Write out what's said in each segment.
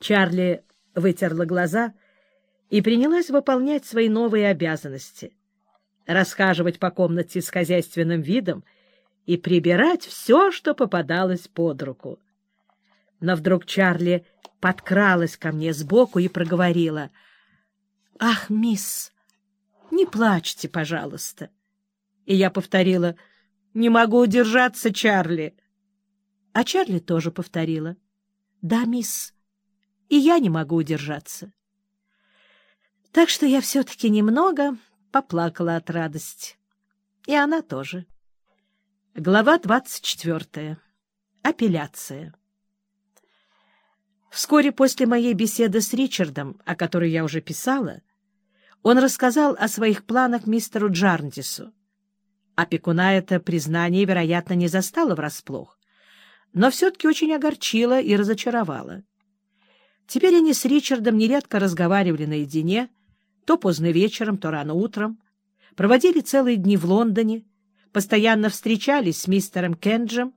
Чарли вытерла глаза и принялась выполнять свои новые обязанности — расхаживать по комнате с хозяйственным видом и прибирать все, что попадалось под руку. Но вдруг Чарли подкралась ко мне сбоку и проговорила. — Ах, мисс, не плачьте, пожалуйста. И я повторила. — Не могу удержаться, Чарли. А Чарли тоже повторила. — Да, мисс, и я не могу удержаться. Так что я все-таки немного поплакала от радости. И она тоже. Глава двадцать четвертая. Апелляция. Вскоре после моей беседы с Ричардом, о которой я уже писала, он рассказал о своих планах мистеру Джарндису. Опекуна это признание, вероятно, не застало врасплох, но все-таки очень огорчило и разочаровало. Теперь они с Ричардом нередко разговаривали наедине, то поздно вечером, то рано утром, проводили целые дни в Лондоне, постоянно встречались с мистером Кенджем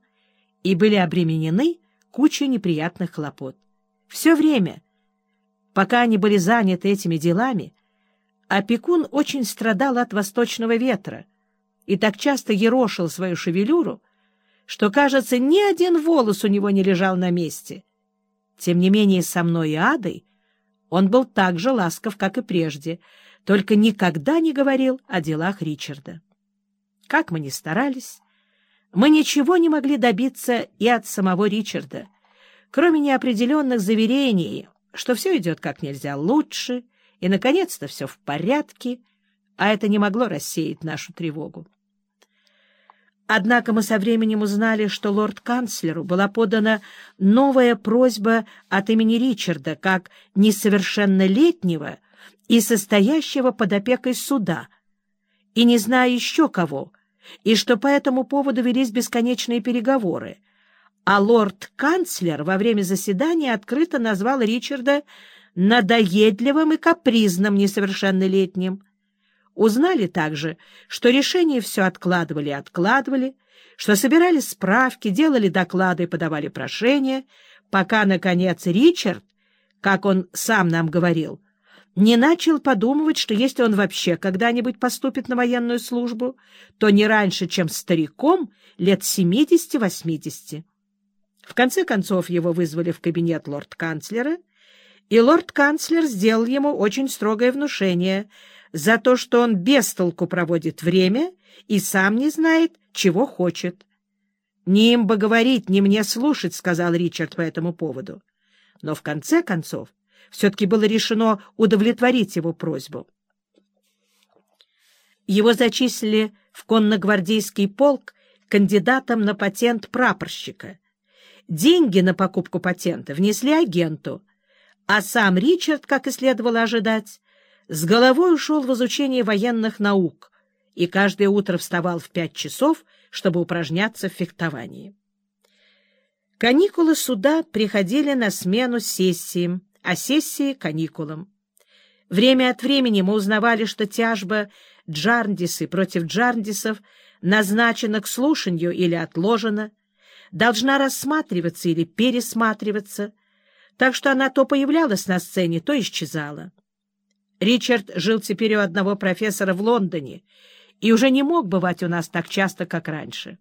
и были обременены кучей неприятных хлопот. Все время, пока они были заняты этими делами, опекун очень страдал от восточного ветра и так часто ерошил свою шевелюру, что, кажется, ни один волос у него не лежал на месте. Тем не менее, со мной и Адой он был так же ласков, как и прежде, только никогда не говорил о делах Ричарда. Как мы ни старались, мы ничего не могли добиться и от самого Ричарда — кроме неопределенных заверений, что все идет как нельзя лучше, и, наконец-то, все в порядке, а это не могло рассеять нашу тревогу. Однако мы со временем узнали, что лорд-канцлеру была подана новая просьба от имени Ричарда как несовершеннолетнего и состоящего под опекой суда, и не зная еще кого, и что по этому поводу велись бесконечные переговоры, а лорд-канцлер во время заседания открыто назвал Ричарда надоедливым и капризным несовершеннолетним. Узнали также, что решение все откладывали и откладывали, что собирали справки, делали доклады и подавали прошения, пока, наконец, Ричард, как он сам нам говорил, не начал подумывать, что если он вообще когда-нибудь поступит на военную службу, то не раньше, чем стариком лет семидесяти-восьмидесяти. В конце концов его вызвали в кабинет лорд-канцлера, и лорд-канцлер сделал ему очень строгое внушение за то, что он без толку проводит время и сам не знает, чего хочет. «Не им бы говорить, не мне слушать», — сказал Ричард по этому поводу. Но в конце концов все-таки было решено удовлетворить его просьбу. Его зачислили в конногвардейский полк кандидатом на патент прапорщика — Деньги на покупку патента внесли агенту, а сам Ричард, как и следовало ожидать, с головой ушел в изучение военных наук и каждое утро вставал в пять часов, чтобы упражняться в фехтовании. Каникулы суда приходили на смену сессиям, а сессии — каникулам. Время от времени мы узнавали, что тяжба Джарндисы против Джарндисов назначена к слушанию или отложена — должна рассматриваться или пересматриваться, так что она то появлялась на сцене, то исчезала. Ричард жил теперь у одного профессора в Лондоне и уже не мог бывать у нас так часто, как раньше.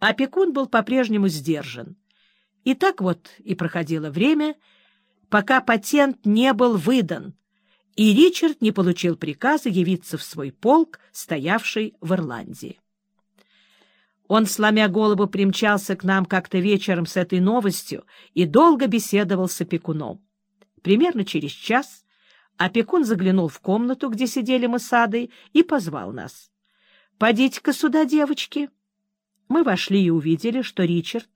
Опекун был по-прежнему сдержан. И так вот и проходило время, пока патент не был выдан, и Ричард не получил приказа явиться в свой полк, стоявший в Ирландии. Он, сломя голову, примчался к нам как-то вечером с этой новостью и долго беседовал с опекуном. Примерно через час опекун заглянул в комнату, где сидели мы с Адой, и позвал нас. — Подите-ка сюда, девочки. Мы вошли и увидели, что Ричард,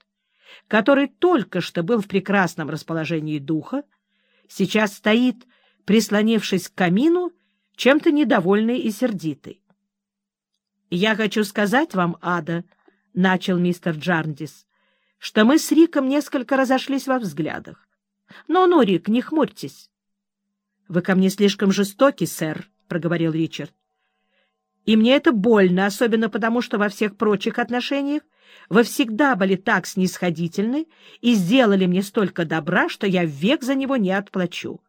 который только что был в прекрасном расположении духа, сейчас стоит, прислонившись к камину, чем-то недовольный и сердитый. — Я хочу сказать вам, Ада, —— начал мистер Джарндис, — что мы с Риком несколько разошлись во взглядах. «Ну-ну, Рик, не хмурьтесь». «Вы ко мне слишком жестоки, сэр», — проговорил Ричард. «И мне это больно, особенно потому, что во всех прочих отношениях Вы всегда были так снисходительны и сделали мне столько добра, что я век за него не отплачу.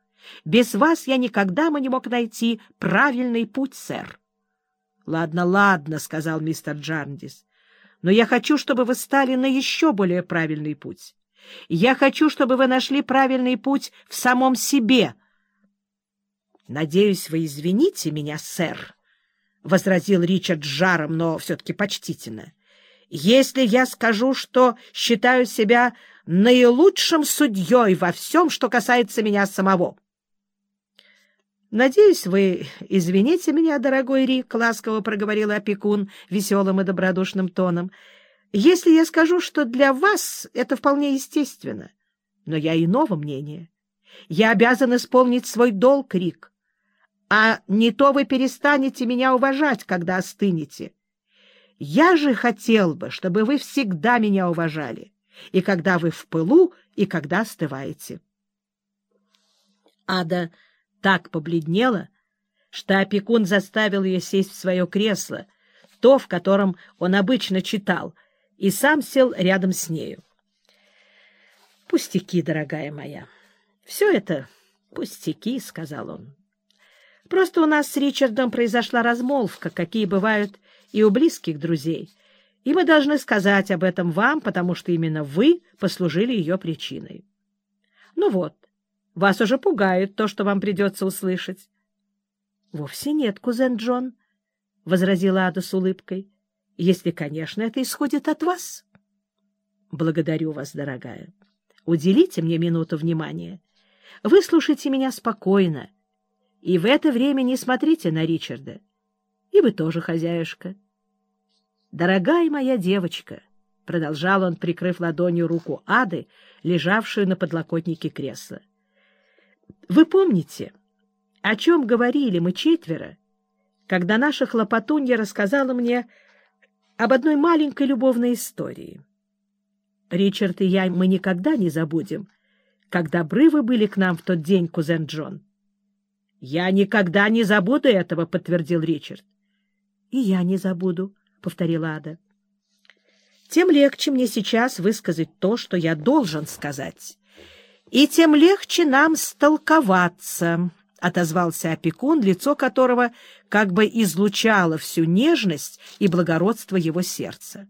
Без вас я никогда бы не мог найти правильный путь, сэр. — Ладно, ладно, — сказал мистер Джарндис, — но я хочу, чтобы вы стали на еще более правильный путь. Я хочу, чтобы вы нашли правильный путь в самом себе. — Надеюсь, вы извините меня, сэр, — возразил Ричард жаром, но все-таки почтительно. — Если я скажу, что считаю себя наилучшим судьей во всем, что касается меня самого. — Надеюсь, вы извините меня, дорогой Рик, — ласково проговорил опекун веселым и добродушным тоном, — если я скажу, что для вас это вполне естественно, но я иного мнения. Я обязан исполнить свой долг, Рик, а не то вы перестанете меня уважать, когда остынете. Я же хотел бы, чтобы вы всегда меня уважали, и когда вы в пылу, и когда остываете. Ада так побледнела, что опекун заставил ее сесть в свое кресло, то, в котором он обычно читал, и сам сел рядом с нею. — Пустяки, дорогая моя. — Все это пустяки, — сказал он. — Просто у нас с Ричардом произошла размолвка, какие бывают и у близких друзей, и мы должны сказать об этом вам, потому что именно вы послужили ее причиной. Ну вот, вас уже пугает то, что вам придется услышать. — Вовсе нет, кузен Джон, — возразила Ада с улыбкой если, конечно, это исходит от вас. Благодарю вас, дорогая. Уделите мне минуту внимания. Выслушайте меня спокойно. И в это время не смотрите на Ричарда. И вы тоже хозяюшка. Дорогая моя девочка, — продолжал он, прикрыв ладонью руку Ады, лежавшую на подлокотнике кресла. — Вы помните, о чем говорили мы четверо, когда наша хлопотунья рассказала мне об одной маленькой любовной истории. Ричард и я мы никогда не забудем, как добры вы были к нам в тот день, кузен Джон. — Я никогда не забуду этого, — подтвердил Ричард. — И я не забуду, — повторила Ада. — Тем легче мне сейчас высказать то, что я должен сказать. И тем легче нам столковаться, отозвался опекун, лицо которого как бы излучало всю нежность и благородство его сердца.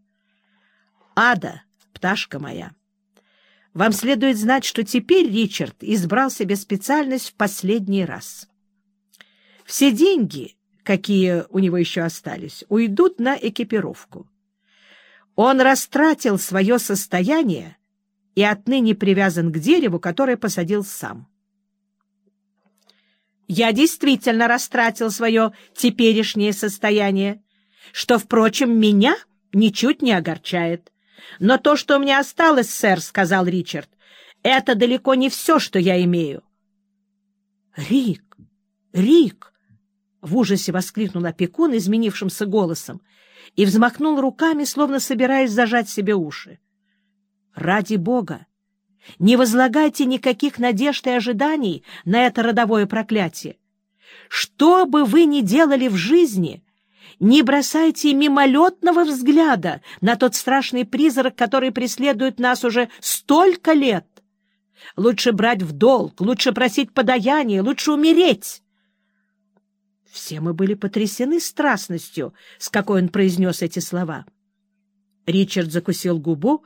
«Ада, пташка моя, вам следует знать, что теперь Ричард избрал себе специальность в последний раз. Все деньги, какие у него еще остались, уйдут на экипировку. Он растратил свое состояние и отныне привязан к дереву, которое посадил сам. Я действительно растратил свое теперешнее состояние, что, впрочем, меня ничуть не огорчает. Но то, что у меня осталось, сэр, — сказал Ричард, — это далеко не все, что я имею. — Рик! Рик! — в ужасе воскликнул опекун изменившимся голосом и взмахнул руками, словно собираясь зажать себе уши. — Ради бога! Не возлагайте никаких надежд и ожиданий на это родовое проклятие. Что бы вы ни делали в жизни, не бросайте мимолетного взгляда на тот страшный призрак, который преследует нас уже столько лет. Лучше брать в долг, лучше просить подаяние, лучше умереть. Все мы были потрясены страстностью, с какой он произнес эти слова. Ричард закусил губу,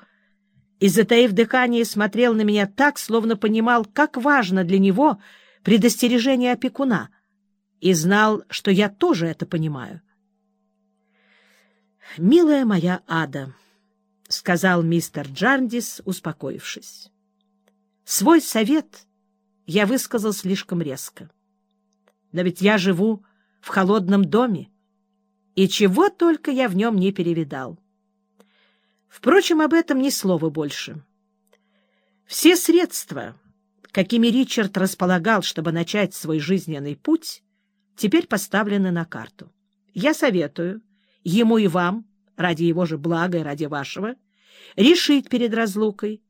и, затаив дыхание, смотрел на меня так, словно понимал, как важно для него предостережение опекуна, и знал, что я тоже это понимаю. «Милая моя ада», — сказал мистер Джардис, успокоившись, — «свой совет я высказал слишком резко. Но ведь я живу в холодном доме, и чего только я в нем не перевидал». Впрочем, об этом ни слова больше. Все средства, какими Ричард располагал, чтобы начать свой жизненный путь, теперь поставлены на карту. Я советую ему и вам, ради его же блага и ради вашего, решить перед разлукой,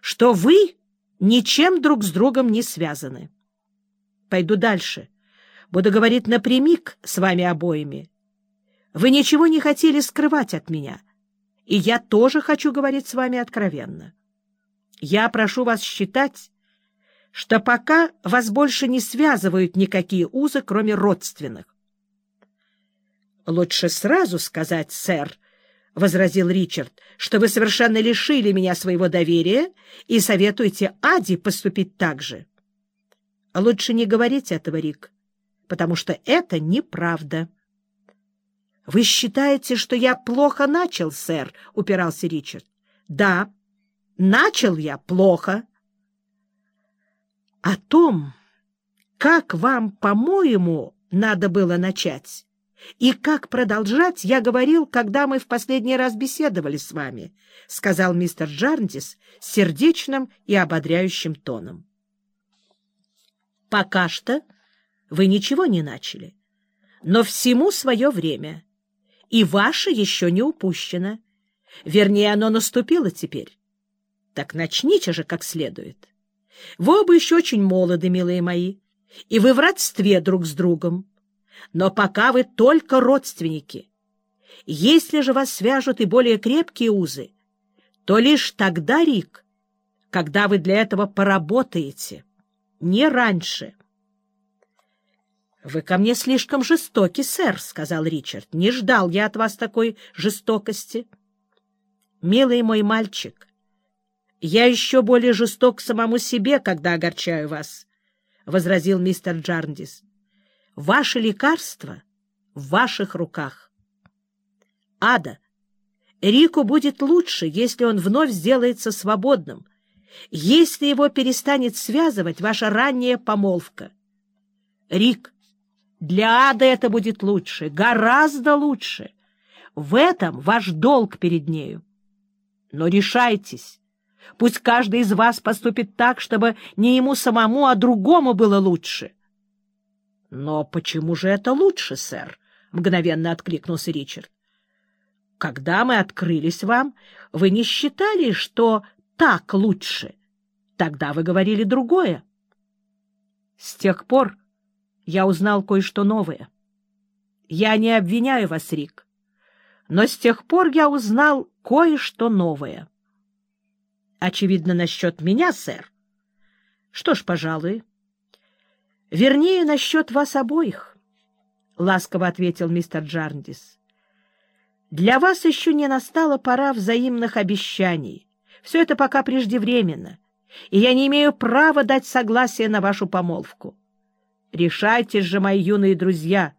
что вы ничем друг с другом не связаны. Пойду дальше. Буду говорить напрямик с вами обоими. Вы ничего не хотели скрывать от меня, и я тоже хочу говорить с вами откровенно. Я прошу вас считать, что пока вас больше не связывают никакие узы, кроме родственных. — Лучше сразу сказать, сэр, — возразил Ричард, — что вы совершенно лишили меня своего доверия и советуете Ади поступить так же. — Лучше не говорить этого, Рик, потому что это неправда. — Вы считаете, что я плохо начал, сэр? — упирался Ричард. — Да, начал я плохо. — О том, как вам, по-моему, надо было начать, и как продолжать, я говорил, когда мы в последний раз беседовали с вами, — сказал мистер Джарндис сердечным и ободряющим тоном. — Пока что вы ничего не начали, но всему свое время, и ваше еще не упущено. Вернее, оно наступило теперь. Так начните же как следует. Вы оба еще очень молоды, милые мои, и вы в родстве друг с другом но пока вы только родственники. Если же вас свяжут и более крепкие узы, то лишь тогда, Рик, когда вы для этого поработаете, не раньше. — Вы ко мне слишком жестоки, сэр, — сказал Ричард. — Не ждал я от вас такой жестокости. — Милый мой мальчик, я еще более жесток самому себе, когда огорчаю вас, — возразил мистер Джарндис. Ваше лекарство в ваших руках. Ада, Рику будет лучше, если он вновь сделается свободным, если его перестанет связывать ваша ранняя помолвка. Рик, для Ады это будет лучше, гораздо лучше. В этом ваш долг перед нею. Но решайтесь. Пусть каждый из вас поступит так, чтобы не ему самому, а другому было лучше. — Но почему же это лучше, сэр? — мгновенно откликнулся Ричард. — Когда мы открылись вам, вы не считали, что так лучше. Тогда вы говорили другое. С тех пор я узнал кое-что новое. Я не обвиняю вас, Рик, но с тех пор я узнал кое-что новое. Очевидно, насчет меня, сэр. Что ж, пожалуй, — Вернее, насчет вас обоих, — ласково ответил мистер Джарндис. Для вас еще не настала пора взаимных обещаний. Все это пока преждевременно, и я не имею права дать согласие на вашу помолвку. Решайтесь же, мои юные друзья,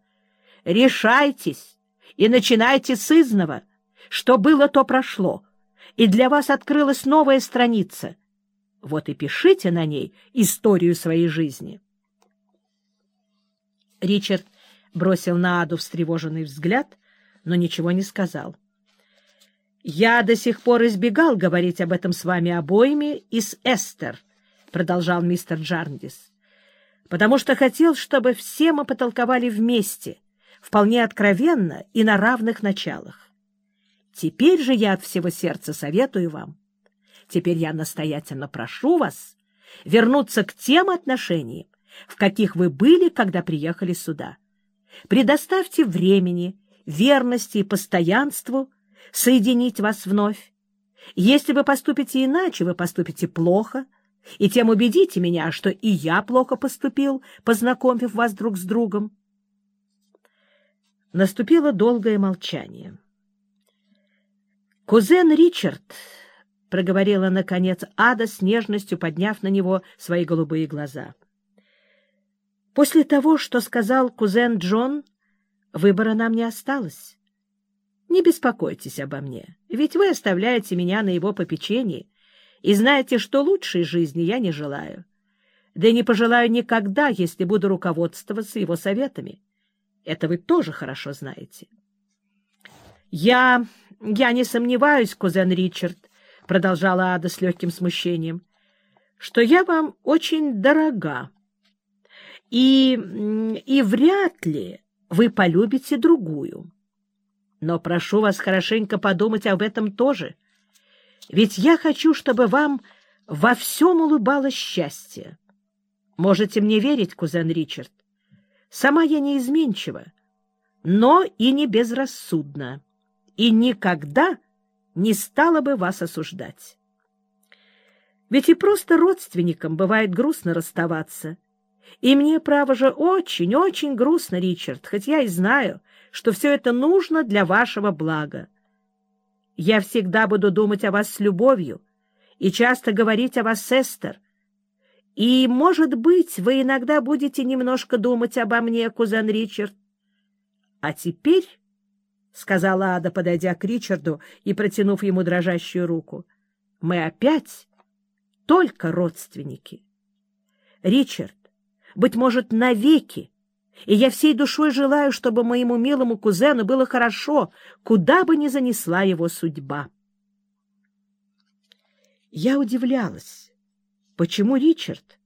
решайтесь и начинайте с изного. Что было, то прошло, и для вас открылась новая страница. Вот и пишите на ней историю своей жизни. Ричард бросил на Аду встревоженный взгляд, но ничего не сказал. «Я до сих пор избегал говорить об этом с вами обоими и с Эстер», — продолжал мистер Джарндис, «потому что хотел, чтобы все мы потолковали вместе, вполне откровенно и на равных началах. Теперь же я от всего сердца советую вам, теперь я настоятельно прошу вас вернуться к тем отношениям, в каких вы были, когда приехали сюда. Предоставьте времени, верности и постоянству соединить вас вновь. Если вы поступите иначе, вы поступите плохо, и тем убедите меня, что и я плохо поступил, познакомив вас друг с другом. Наступило долгое молчание. «Кузен Ричард», — проговорила, наконец, Ада с нежностью, подняв на него свои голубые глаза, — После того, что сказал кузен Джон, выбора нам не осталось. Не беспокойтесь обо мне, ведь вы оставляете меня на его попечении и знаете, что лучшей жизни я не желаю. Да и не пожелаю никогда, если буду руководствоваться его советами. Это вы тоже хорошо знаете. Я... я не сомневаюсь, кузен Ричард, — продолжала Ада с легким смущением, — что я вам очень дорога и... и вряд ли вы полюбите другую. Но прошу вас хорошенько подумать об этом тоже, ведь я хочу, чтобы вам во всем улыбалось счастье. Можете мне верить, кузен Ричард. Сама я не изменчива, но и не безрассудна, и никогда не стала бы вас осуждать. Ведь и просто родственникам бывает грустно расставаться. И мне, право же, очень-очень грустно, Ричард, хоть я и знаю, что все это нужно для вашего блага. Я всегда буду думать о вас с любовью и часто говорить о вас с Эстер. И, может быть, вы иногда будете немножко думать обо мне, кузен Ричард. А теперь, — сказала Ада, подойдя к Ричарду и протянув ему дрожащую руку, — мы опять только родственники. Ричард, быть может, навеки, и я всей душой желаю, чтобы моему милому кузену было хорошо, куда бы ни занесла его судьба. Я удивлялась, почему Ричард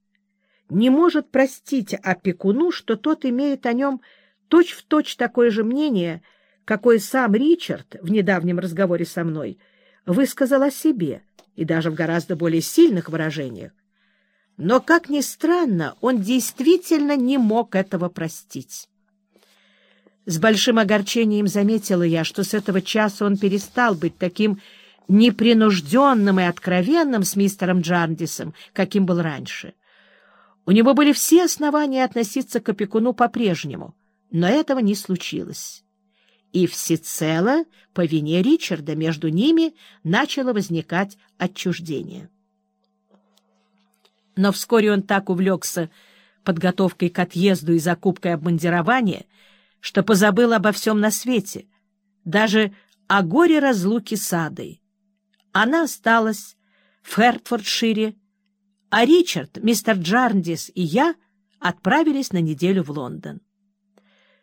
не может простить опекуну, что тот имеет о нем точь-в-точь точь такое же мнение, какое сам Ричард в недавнем разговоре со мной высказал о себе — и даже в гораздо более сильных выражениях. Но, как ни странно, он действительно не мог этого простить. С большим огорчением заметила я, что с этого часа он перестал быть таким непринужденным и откровенным с мистером Джардисом, каким был раньше. У него были все основания относиться к опекуну по-прежнему, но этого не случилось и всецело по вине Ричарда между ними начало возникать отчуждение. Но вскоре он так увлекся подготовкой к отъезду и закупкой обмундирования, что позабыл обо всем на свете, даже о горе разлуки с Адой. Она осталась в Хертфордшире, а Ричард, мистер Джарндис и я отправились на неделю в Лондон.